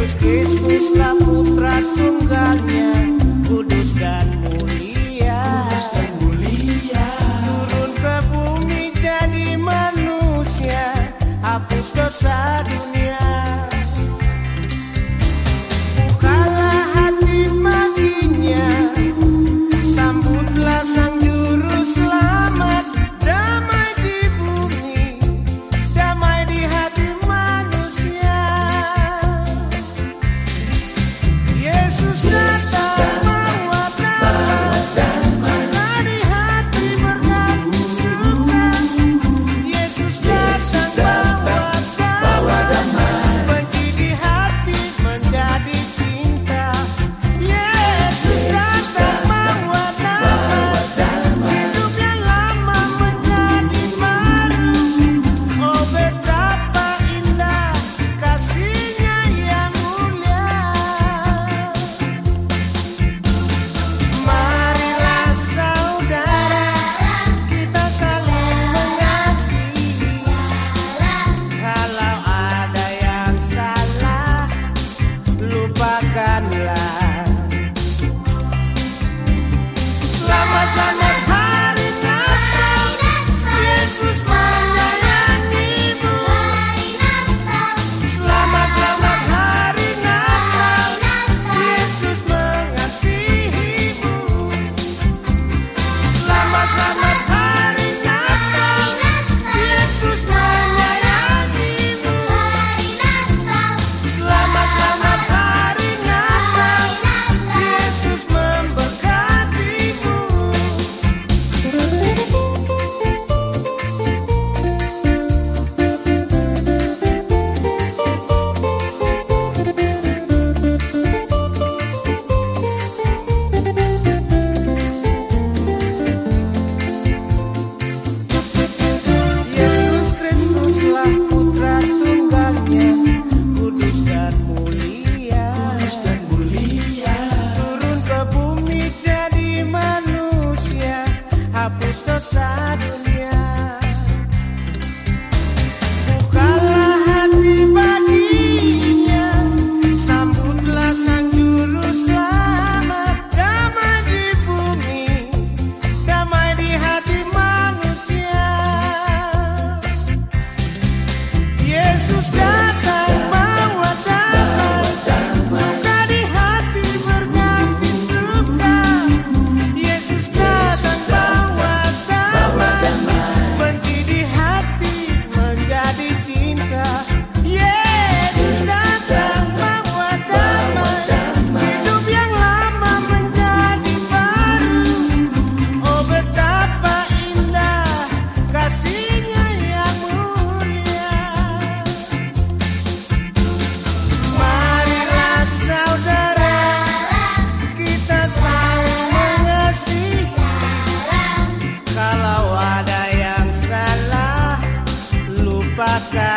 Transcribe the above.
Yesus Kristus lah putra tunggalnya I got.